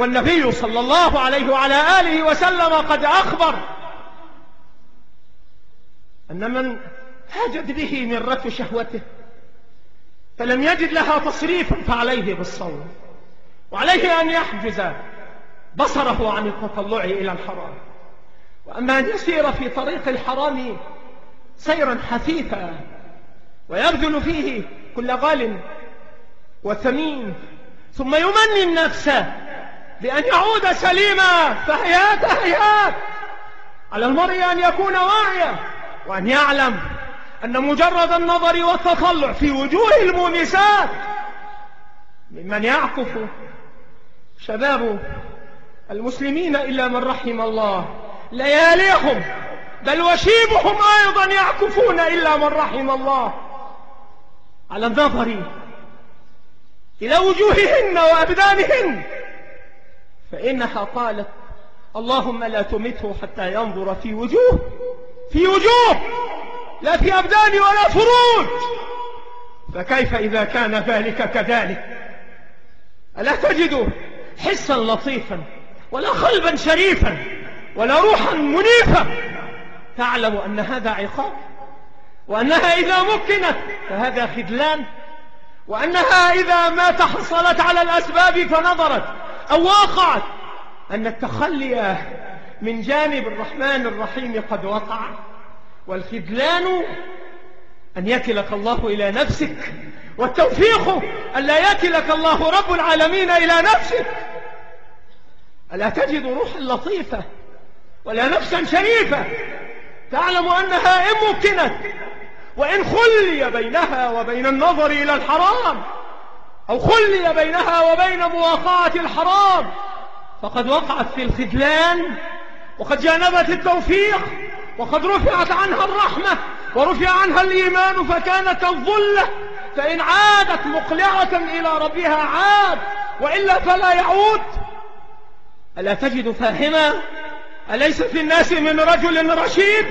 والنبي صلى الله عليه وعلى آله وسلم قد أخبر أن من هاجت به مرة شهوته فلم يجد لها تصريفا فعليه بالصوم وعليه أن يحجز بصره عن التطلع إلى الحرام. وأما أن يسير في طريق الحرام سيرا حثيثا ويبذل فيه كل غال وثمين ثم يمني النفس بأن يعود سليما فهيات هيات على المرء أن يكون واعيا وأن يعلم أن مجرد النظر والتطلع في وجوه المؤنسات ممن يعكف شباب المسلمين إلا من رحم الله. لياليهم بل وشيبهم أيضا يعكفون إلا من رحم الله. على النظر إلى وجوههن وأبدانهن فإنها قالت اللهم لا تمته حتى ينظر في وجوه في وجوه لا في أبدان ولا فروج. فكيف إذا كان ذلك كذلك؟ ألا تجد حسا لطيفا ولا قلبا شريفا ولا روحا منيفا؟ تعلم أن هذا عقاب وأنها إذا مكنت فهذا خذلان وأنها إذا ما تحصلت على الأسباب فنظرت. أو وقعت أن التخلي من جانب الرحمن الرحيم قد وقع والخذلان أن يكلك الله إلى نفسك والتوفيق أن لا يكلك الله رب العالمين إلى نفسك. ألا تجد روحا لطيفة ولا نفسا شريفة؟ تعلم أنها إن ممكنت وإن خلي بينها وبين النظر إلى الحرام. أو خلي بينها وبين مواقعة الحرام. فقد وقعت في الخذلان وقد جانبت التوفيق وقد رفعت عنها الرحمة ورفع عنها الإيمان فكانت الظلة. فإن عادت مقلعة إلى ربها عاد وإلا فلا يعود. ألا تجد فاهما أليس في الناس من رجل رشيد؟